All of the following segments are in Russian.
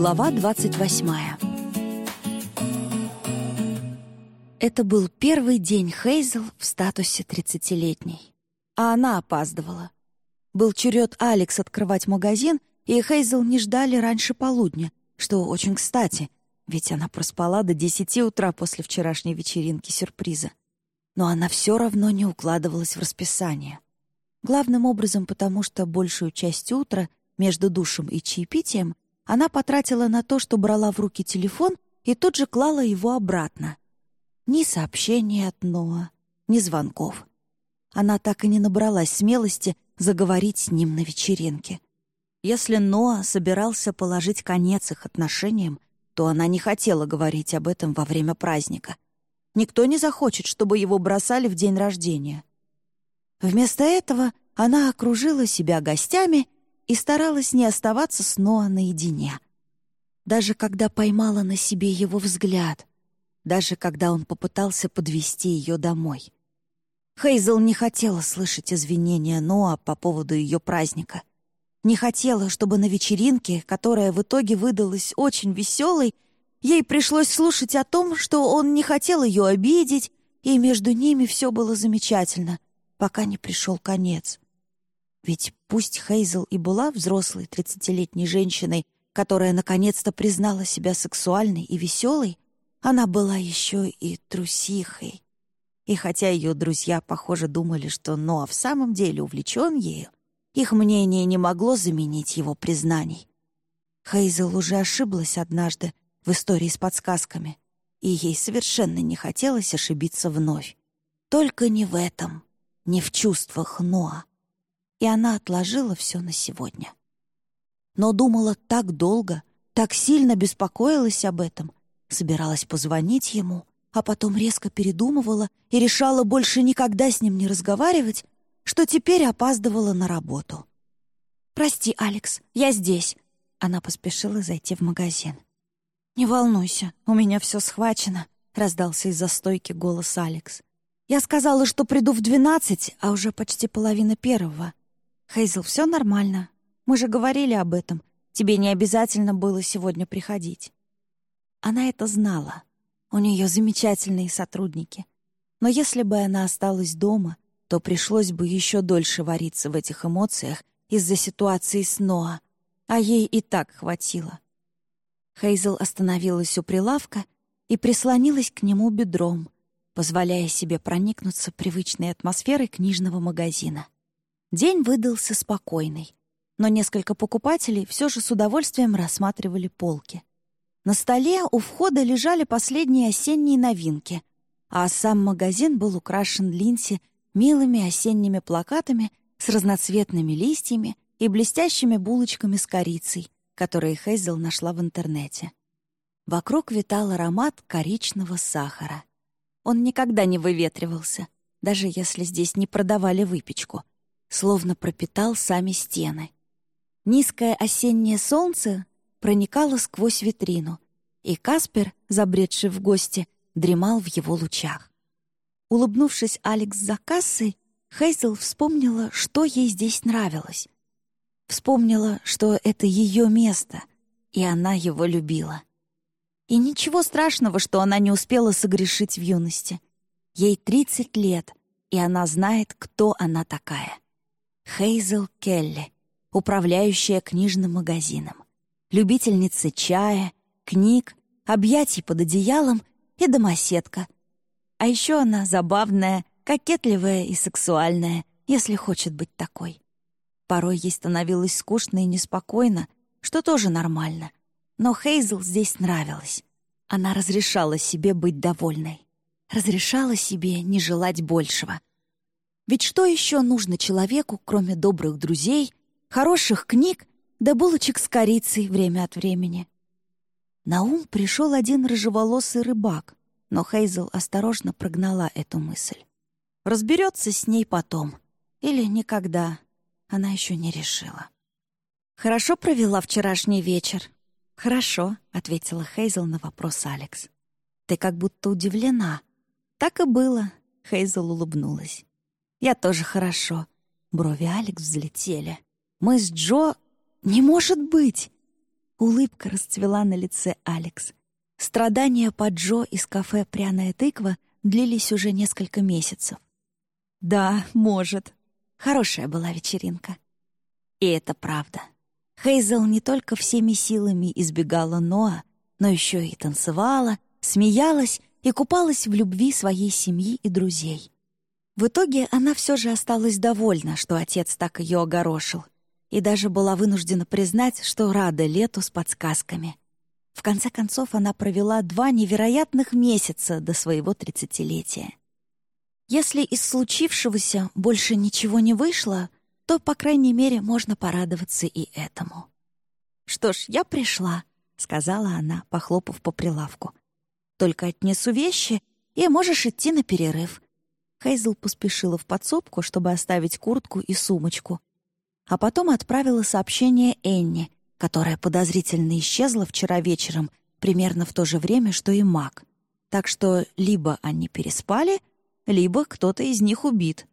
Глава 28 Это был первый день Хейзел в статусе тридцатилетней. А она опаздывала. Был черед Алекс открывать магазин, и Хейзел не ждали раньше полудня, что очень кстати, ведь она проспала до десяти утра после вчерашней вечеринки сюрприза. Но она все равно не укладывалась в расписание. Главным образом потому, что большую часть утра между душем и чаепитием она потратила на то, что брала в руки телефон и тут же клала его обратно. Ни сообщений от Ноа, ни звонков. Она так и не набралась смелости заговорить с ним на вечеринке. Если Ноа собирался положить конец их отношениям, то она не хотела говорить об этом во время праздника. Никто не захочет, чтобы его бросали в день рождения. Вместо этого она окружила себя гостями и старалась не оставаться с Ноа наедине. Даже когда поймала на себе его взгляд, даже когда он попытался подвести ее домой. Хейзел не хотела слышать извинения Ноа по поводу ее праздника. Не хотела, чтобы на вечеринке, которая в итоге выдалась очень веселой, ей пришлось слушать о том, что он не хотел ее обидеть, и между ними все было замечательно, пока не пришел конец. Ведь пусть Хейзел и была взрослой тридцатилетней женщиной, которая наконец-то признала себя сексуальной и веселой, она была еще и трусихой. И хотя ее друзья, похоже, думали, что Ноа в самом деле увлечен ею, их мнение не могло заменить его признаний. Хейзел уже ошиблась однажды в истории с подсказками, и ей совершенно не хотелось ошибиться вновь. Только не в этом, не в чувствах Ноа и она отложила все на сегодня. Но думала так долго, так сильно беспокоилась об этом, собиралась позвонить ему, а потом резко передумывала и решала больше никогда с ним не разговаривать, что теперь опаздывала на работу. «Прости, Алекс, я здесь», — она поспешила зайти в магазин. «Не волнуйся, у меня все схвачено», — раздался из-за стойки голос Алекс. «Я сказала, что приду в двенадцать, а уже почти половина первого. «Хейзл, все нормально. Мы же говорили об этом. Тебе не обязательно было сегодня приходить». Она это знала. У нее замечательные сотрудники. Но если бы она осталась дома, то пришлось бы еще дольше вариться в этих эмоциях из-за ситуации с Ноа, а ей и так хватило. Хейзел остановилась у прилавка и прислонилась к нему бедром, позволяя себе проникнуться привычной атмосферой книжного магазина. День выдался спокойный, но несколько покупателей все же с удовольствием рассматривали полки. На столе у входа лежали последние осенние новинки, а сам магазин был украшен Линси милыми осенними плакатами с разноцветными листьями и блестящими булочками с корицей, которые Хейзел нашла в интернете. Вокруг витал аромат коричного сахара. Он никогда не выветривался, даже если здесь не продавали выпечку словно пропитал сами стены. Низкое осеннее солнце проникало сквозь витрину, и Каспер, забредший в гости, дремал в его лучах. Улыбнувшись Алекс за кассой, Хейзел вспомнила, что ей здесь нравилось. Вспомнила, что это ее место, и она его любила. И ничего страшного, что она не успела согрешить в юности. Ей 30 лет, и она знает, кто она такая. Хейзел Келли, управляющая книжным магазином, любительница чая, книг, объятий под одеялом и домоседка. А еще она забавная, кокетливая и сексуальная, если хочет быть такой. Порой ей становилось скучно и неспокойно, что тоже нормально. Но Хейзел здесь нравилась. Она разрешала себе быть довольной. Разрешала себе не желать большего — ведь что еще нужно человеку, кроме добрых друзей, хороших книг да булочек с корицей время от времени? На ум пришел один рыжеволосый рыбак, но Хейзел осторожно прогнала эту мысль. Разберется с ней потом. Или никогда. Она еще не решила. «Хорошо провела вчерашний вечер?» «Хорошо», — ответила Хейзел на вопрос Алекс. «Ты как будто удивлена». «Так и было», — Хейзел улыбнулась. «Я тоже хорошо». Брови Алекс взлетели. «Мы с Джо... Не может быть!» Улыбка расцвела на лице Алекс. Страдания по Джо из кафе «Пряная тыква» длились уже несколько месяцев. Да, может. Хорошая была вечеринка. И это правда. Хейзел не только всеми силами избегала Ноа, но еще и танцевала, смеялась и купалась в любви своей семьи и друзей. В итоге она все же осталась довольна, что отец так ее огорошил, и даже была вынуждена признать, что рада лету с подсказками. В конце концов, она провела два невероятных месяца до своего тридцатилетия. Если из случившегося больше ничего не вышло, то, по крайней мере, можно порадоваться и этому. «Что ж, я пришла», — сказала она, похлопав по прилавку. «Только отнесу вещи, и можешь идти на перерыв». Хейзл поспешила в подсобку, чтобы оставить куртку и сумочку. А потом отправила сообщение Энни, которая подозрительно исчезла вчера вечером, примерно в то же время, что и Мак. Так что либо они переспали, либо кто-то из них убит.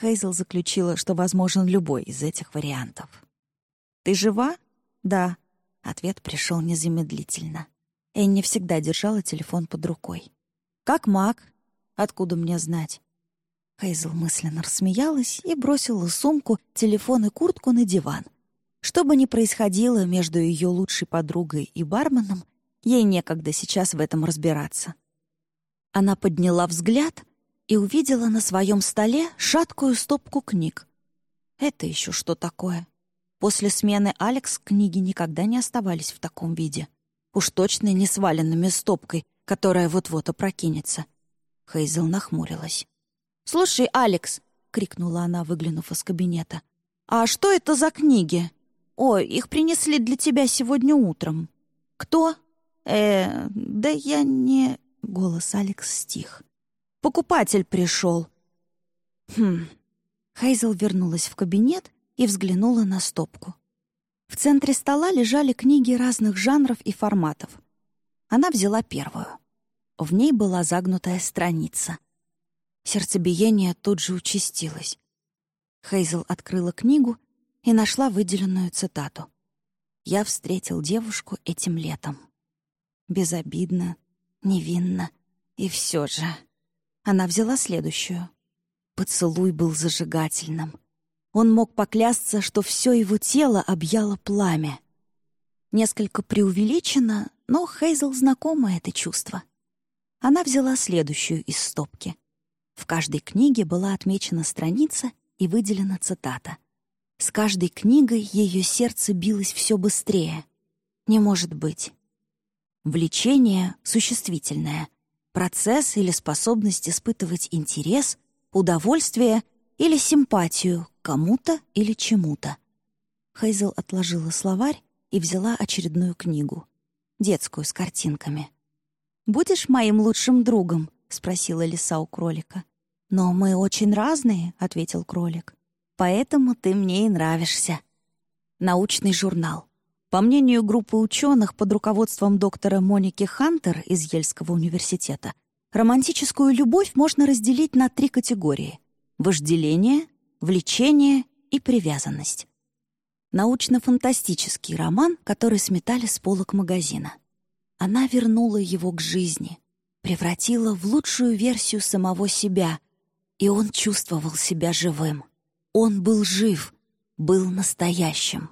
Хейзел заключила, что возможен любой из этих вариантов. «Ты жива?» «Да». Ответ пришел незамедлительно. Энни всегда держала телефон под рукой. «Как маг? Откуда мне знать?» Хейзел мысленно рассмеялась и бросила сумку, телефон и куртку на диван. Что бы ни происходило между ее лучшей подругой и барменом, ей некогда сейчас в этом разбираться. Она подняла взгляд и увидела на своем столе шаткую стопку книг. Это еще что такое? После смены Алекс книги никогда не оставались в таком виде. Уж точно не сваленными стопкой, которая вот-вот опрокинется. Хейзел нахмурилась. «Слушай, Алекс!» — крикнула она, выглянув из кабинета. «А что это за книги? О, их принесли для тебя сегодня утром». «Кто?» «Э, да я не...» — голос Алекс стих. «Покупатель пришел». «Хм...» Хейзел вернулась в кабинет и взглянула на стопку. В центре стола лежали книги разных жанров и форматов. Она взяла первую. В ней была загнутая страница. Сердцебиение тут же участилось. Хейзел открыла книгу и нашла выделенную цитату. «Я встретил девушку этим летом. Безобидно, невинно, и все же...» Она взяла следующую. Поцелуй был зажигательным — он мог поклясться, что все его тело объяло пламя. Несколько преувеличено, но Хейзел знакомо это чувство. Она взяла следующую из стопки. В каждой книге была отмечена страница и выделена цитата. С каждой книгой ее сердце билось все быстрее. Не может быть. Влечение существительное. Процесс или способность испытывать интерес, удовольствие или симпатию кому-то или чему-то. Хейзел отложила словарь и взяла очередную книгу. Детскую, с картинками. «Будешь моим лучшим другом?» — спросила лиса у кролика. «Но мы очень разные», — ответил кролик. «Поэтому ты мне и нравишься». Научный журнал. По мнению группы ученых под руководством доктора Моники Хантер из Ельского университета, романтическую любовь можно разделить на три категории — вожделение, влечение и привязанность. Научно-фантастический роман, который сметали с полок магазина. Она вернула его к жизни, превратила в лучшую версию самого себя, и он чувствовал себя живым. Он был жив, был настоящим.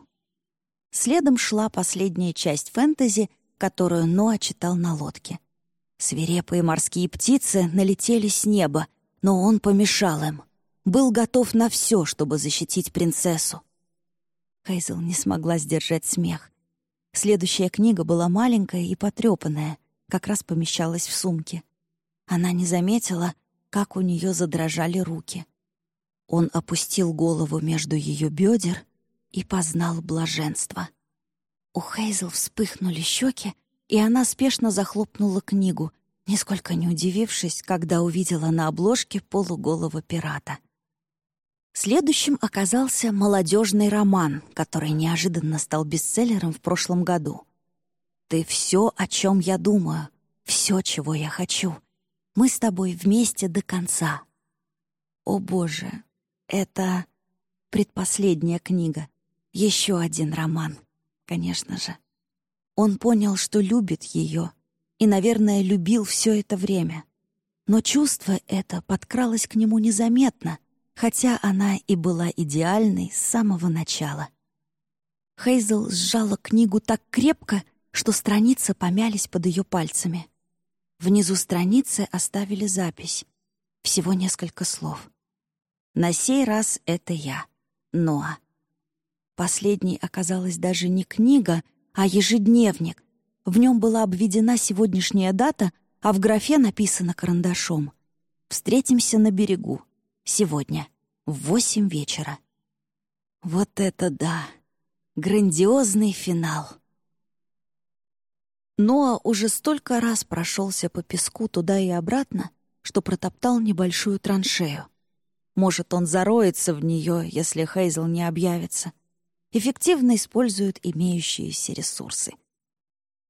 Следом шла последняя часть фэнтези, которую Ноа читал на лодке. Свирепые морские птицы налетели с неба, но он помешал им — был готов на все, чтобы защитить принцессу. Хейзел не смогла сдержать смех. Следующая книга была маленькая и потрепанная, как раз помещалась в сумке. Она не заметила, как у нее задрожали руки. Он опустил голову между ее бедер и познал блаженство. У Хейзел вспыхнули щеки, и она спешно захлопнула книгу, нисколько не удивившись, когда увидела на обложке полуголого пирата. Следующим оказался молодежный роман, который неожиданно стал бестселлером в прошлом году. «Ты все, о чем я думаю, все, чего я хочу. Мы с тобой вместе до конца». О боже, это предпоследняя книга. Еще один роман, конечно же. Он понял, что любит ее, и, наверное, любил все это время. Но чувство это подкралось к нему незаметно, хотя она и была идеальной с самого начала. Хейзел сжала книгу так крепко, что страницы помялись под ее пальцами. Внизу страницы оставили запись. Всего несколько слов. На сей раз это я, Ноа. Последней оказалась даже не книга, а ежедневник. В нем была обведена сегодняшняя дата, а в графе написано карандашом. «Встретимся на берегу. Сегодня. В восемь вечера». Вот это да! Грандиозный финал! Ноа уже столько раз прошелся по песку туда и обратно, что протоптал небольшую траншею. Может, он зароется в нее, если Хейзел не объявится. Эффективно использует имеющиеся ресурсы.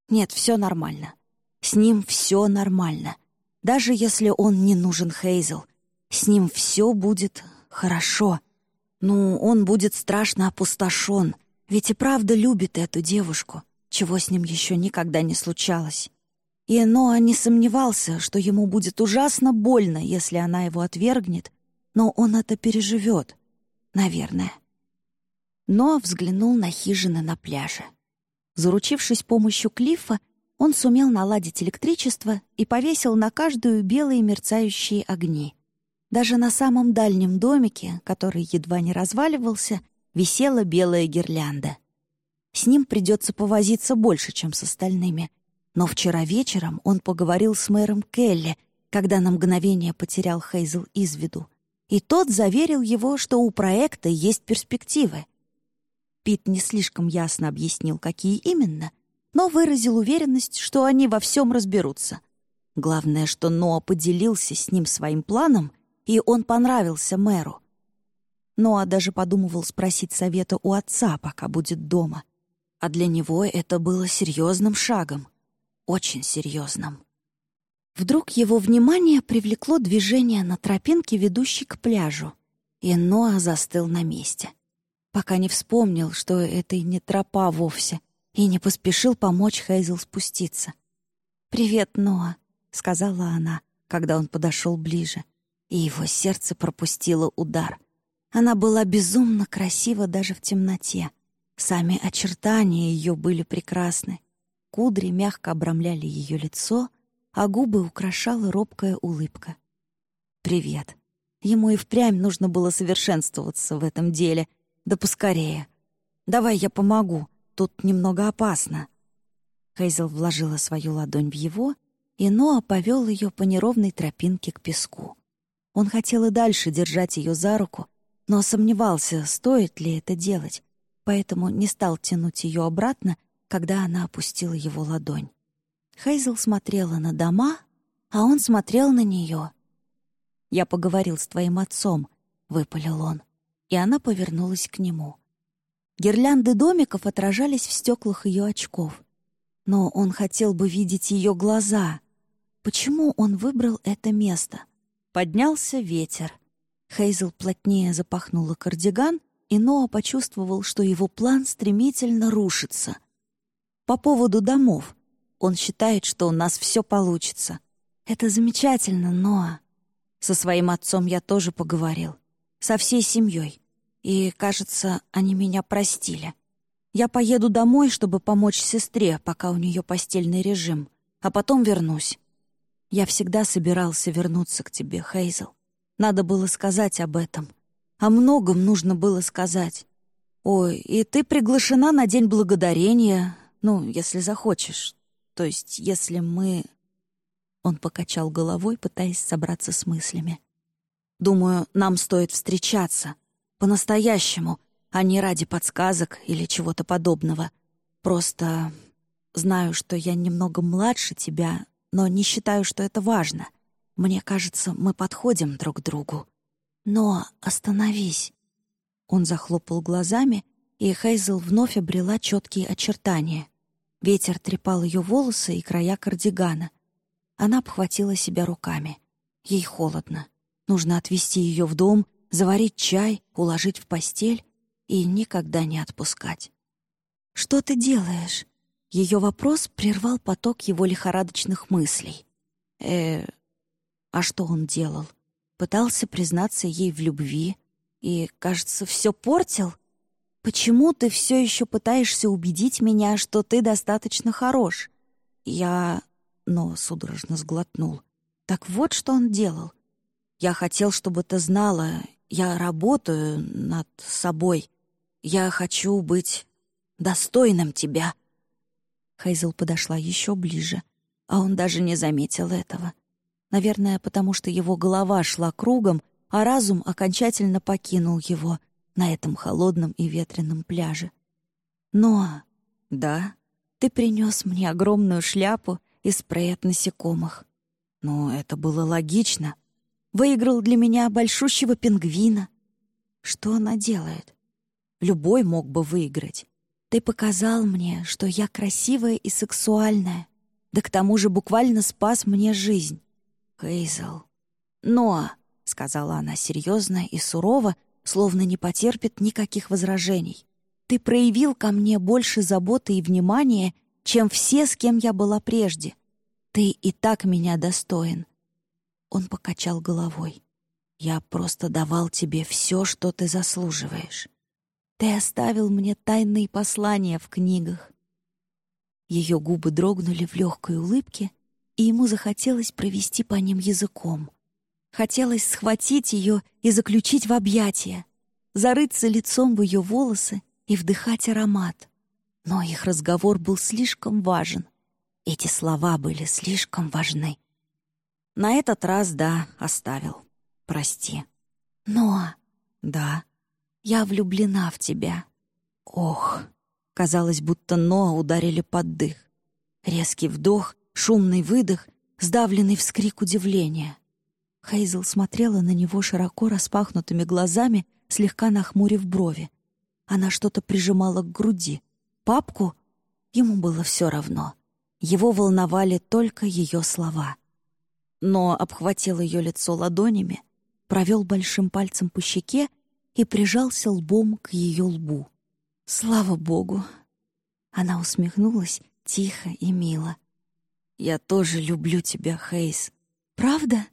Нет, все нормально. С ним все нормально. Даже если он не нужен Хейзел, с ним все будет хорошо. Ну, он будет страшно опустошен, ведь и правда любит эту девушку — чего с ним еще никогда не случалось. И Ноа не сомневался, что ему будет ужасно больно, если она его отвергнет, но он это переживет, наверное. Ноа взглянул на хижины на пляже. Заручившись помощью Клиффа, он сумел наладить электричество и повесил на каждую белые мерцающие огни. Даже на самом дальнем домике, который едва не разваливался, висела белая гирлянда — с ним придется повозиться больше, чем с остальными. Но вчера вечером он поговорил с мэром Келли, когда на мгновение потерял Хейзел из виду. И тот заверил его, что у проекта есть перспективы. Пит не слишком ясно объяснил, какие именно, но выразил уверенность, что они во всем разберутся. Главное, что Ноа поделился с ним своим планом, и он понравился мэру. Ноа даже подумывал спросить совета у отца, пока будет дома — а для него это было серьезным шагом, очень серьезным. Вдруг его внимание привлекло движение на тропинке, ведущей к пляжу, и Ноа застыл на месте, пока не вспомнил, что это не тропа вовсе, и не поспешил помочь Хейзел спуститься. «Привет, Ноа», — сказала она, когда он подошел ближе, и его сердце пропустило удар. Она была безумно красива даже в темноте — Сами очертания ее были прекрасны. Кудри мягко обрамляли ее лицо, а губы украшала робкая улыбка. «Привет». Ему и впрямь нужно было совершенствоваться в этом деле. Да поскорее. «Давай я помогу. Тут немного опасно». Хейзел вложила свою ладонь в его, и Ноа повел ее по неровной тропинке к песку. Он хотел и дальше держать ее за руку, но сомневался, стоит ли это делать поэтому не стал тянуть ее обратно, когда она опустила его ладонь. Хейзел смотрела на дома, а он смотрел на нее. «Я поговорил с твоим отцом», — выпалил он, и она повернулась к нему. Гирлянды домиков отражались в стеклах ее очков. Но он хотел бы видеть ее глаза. Почему он выбрал это место? Поднялся ветер. Хейзел плотнее запахнула кардиган — и Ноа почувствовал, что его план стремительно рушится. По поводу домов. Он считает, что у нас все получится. Это замечательно, Ноа. Со своим отцом я тоже поговорил. Со всей семьей. И, кажется, они меня простили. Я поеду домой, чтобы помочь сестре, пока у нее постельный режим, а потом вернусь. Я всегда собирался вернуться к тебе, Хейзел. Надо было сказать об этом — о многом нужно было сказать. Ой, и ты приглашена на День Благодарения, ну, если захочешь. То есть, если мы...» Он покачал головой, пытаясь собраться с мыслями. «Думаю, нам стоит встречаться. По-настоящему, а не ради подсказок или чего-то подобного. Просто знаю, что я немного младше тебя, но не считаю, что это важно. Мне кажется, мы подходим друг к другу. «Но остановись!» Он захлопал глазами, и Хейзел вновь обрела четкие очертания. Ветер трепал ее волосы и края кардигана. Она обхватила себя руками. Ей холодно. Нужно отвезти ее в дом, заварить чай, уложить в постель и никогда не отпускать. «Что ты делаешь?» Ее вопрос прервал поток его лихорадочных мыслей. Э, а что он делал? Пытался признаться ей в любви и, кажется, все портил? Почему ты все еще пытаешься убедить меня, что ты достаточно хорош? Я... Но судорожно сглотнул. Так вот, что он делал. Я хотел, чтобы ты знала, я работаю над собой. Я хочу быть достойным тебя. Хейзел подошла еще ближе, а он даже не заметил этого. Наверное, потому что его голова шла кругом, а разум окончательно покинул его на этом холодном и ветреном пляже. Но, да, ты принес мне огромную шляпу и спрей от насекомых. Но это было логично. Выиграл для меня большущего пингвина. Что она делает? Любой мог бы выиграть. Ты показал мне, что я красивая и сексуальная. Да к тому же буквально спас мне жизнь. Хейзел. Но, — сказала она серьезно и сурово, словно не потерпит никаких возражений. Ты проявил ко мне больше заботы и внимания, чем все, с кем я была прежде. Ты и так меня достоин». Он покачал головой. «Я просто давал тебе все, что ты заслуживаешь. Ты оставил мне тайные послания в книгах». Ее губы дрогнули в легкой улыбке, и ему захотелось провести по ним языком. Хотелось схватить ее и заключить в объятия, зарыться лицом в ее волосы и вдыхать аромат. Но их разговор был слишком важен. Эти слова были слишком важны. На этот раз, да, оставил. Прости. Но... Да, я влюблена в тебя. Ох, казалось, будто Ноа ударили под дых. Резкий вдох, шумный выдох, сдавленный вскрик удивления. Хейзел смотрела на него широко распахнутыми глазами, слегка нахмурив брови. Она что-то прижимала к груди. Папку? Ему было все равно. Его волновали только ее слова. Но обхватил ее лицо ладонями, провел большим пальцем по щеке и прижался лбом к ее лбу. «Слава Богу!» Она усмехнулась тихо и мило. «Я тоже люблю тебя, Хейс». «Правда?»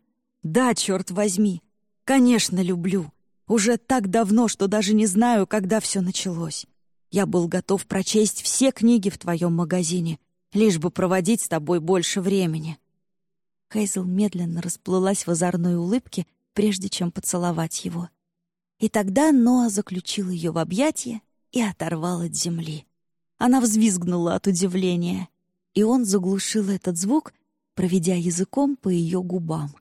«Да, черт возьми! Конечно, люблю. Уже так давно, что даже не знаю, когда все началось. Я был готов прочесть все книги в твоем магазине, лишь бы проводить с тобой больше времени». Хейзел медленно расплылась в озорной улыбке, прежде чем поцеловать его. И тогда Ноа заключил ее в объятия и оторвал от земли. Она взвизгнула от удивления, и он заглушил этот звук, проведя языком по ее губам.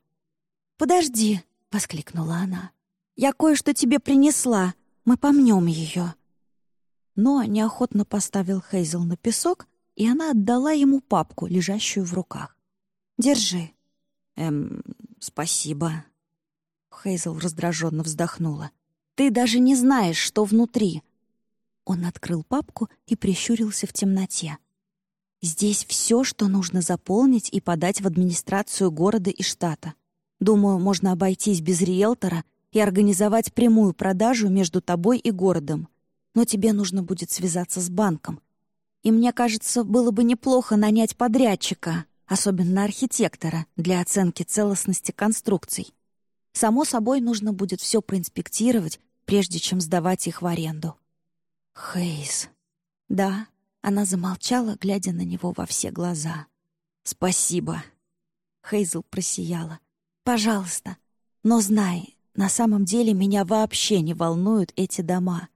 «Подожди!» — воскликнула она. «Я кое-что тебе принесла. Мы помнем ее». Но неохотно поставил Хейзел на песок, и она отдала ему папку, лежащую в руках. «Держи». «Эм, спасибо». Хейзел раздраженно вздохнула. «Ты даже не знаешь, что внутри». Он открыл папку и прищурился в темноте. «Здесь все, что нужно заполнить и подать в администрацию города и штата. Думаю, можно обойтись без риэлтора и организовать прямую продажу между тобой и городом. Но тебе нужно будет связаться с банком. И мне кажется, было бы неплохо нанять подрядчика, особенно архитектора, для оценки целостности конструкций. Само собой, нужно будет все проинспектировать, прежде чем сдавать их в аренду. Хейс. Да, она замолчала, глядя на него во все глаза. «Спасибо». Хейзл просияла. «Пожалуйста. Но знай, на самом деле меня вообще не волнуют эти дома.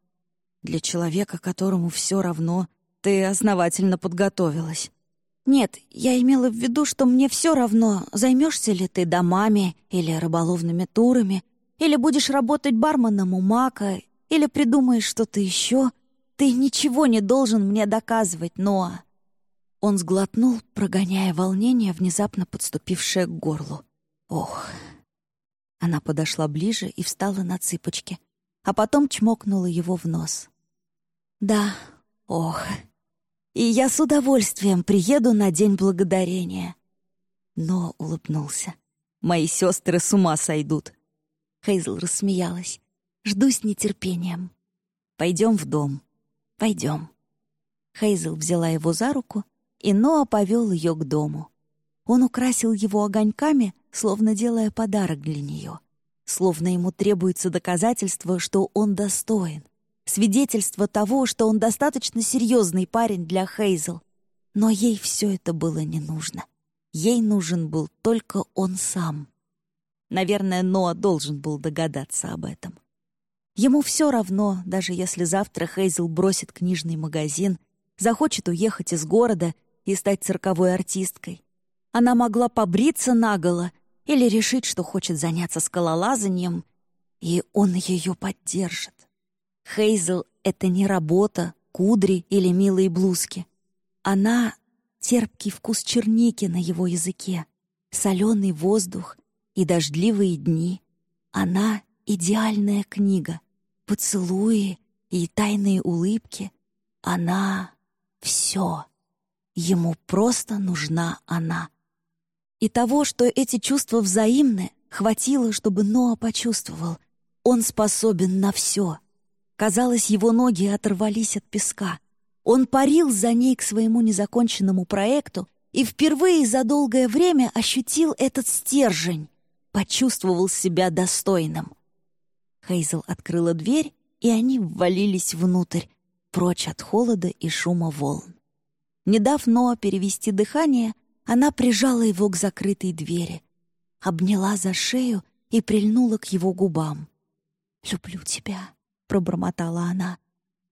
Для человека, которому все равно, ты основательно подготовилась. Нет, я имела в виду, что мне все равно, займешься ли ты домами или рыболовными турами, или будешь работать барменом у Мака, или придумаешь что-то еще. Ты ничего не должен мне доказывать, Ноа. Он сглотнул, прогоняя волнение, внезапно подступившее к горлу. Ох, она подошла ближе и встала на цыпочки, а потом чмокнула его в нос. «Да, ох, и я с удовольствием приеду на День Благодарения». Но улыбнулся. «Мои сестры с ума сойдут». Хейзл рассмеялась. «Жду с нетерпением. Пойдем в дом. Пойдем». Хейзл взяла его за руку и Ноа повел ее к дому. Он украсил его огоньками, словно делая подарок для нее. Словно ему требуется доказательство, что он достоин. Свидетельство того, что он достаточно серьезный парень для Хейзел. Но ей все это было не нужно. Ей нужен был только он сам. Наверное, Ноа должен был догадаться об этом. Ему все равно, даже если завтра Хейзел бросит книжный магазин, захочет уехать из города и стать цирковой артисткой. Она могла побриться наголо или решить, что хочет заняться скалолазанием, и он ее поддержит. Хейзел — это не работа, кудри или милые блузки. Она — терпкий вкус черники на его языке, соленый воздух и дождливые дни. Она — идеальная книга, поцелуи и тайные улыбки. Она — все. Ему просто нужна она. И того, что эти чувства взаимны, хватило, чтобы Ноа почувствовал. Он способен на все. Казалось, его ноги оторвались от песка. Он парил за ней к своему незаконченному проекту и впервые за долгое время ощутил этот стержень, почувствовал себя достойным. Хейзел открыла дверь, и они ввалились внутрь, прочь от холода и шума волн. Не дав Ноа перевести дыхание, она прижала его к закрытой двери, обняла за шею и прильнула к его губам. «Люблю тебя», — пробормотала она,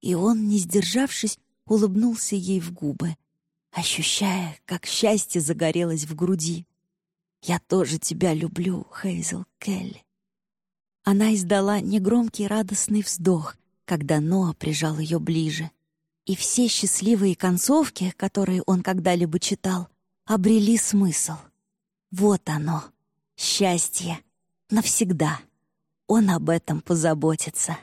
и он, не сдержавшись, улыбнулся ей в губы, ощущая, как счастье загорелось в груди. «Я тоже тебя люблю, Хейзел Келли». Она издала негромкий радостный вздох, когда Ноа прижал ее ближе. И все счастливые концовки, которые он когда-либо читал, обрели смысл. Вот оно, счастье, навсегда. Он об этом позаботится.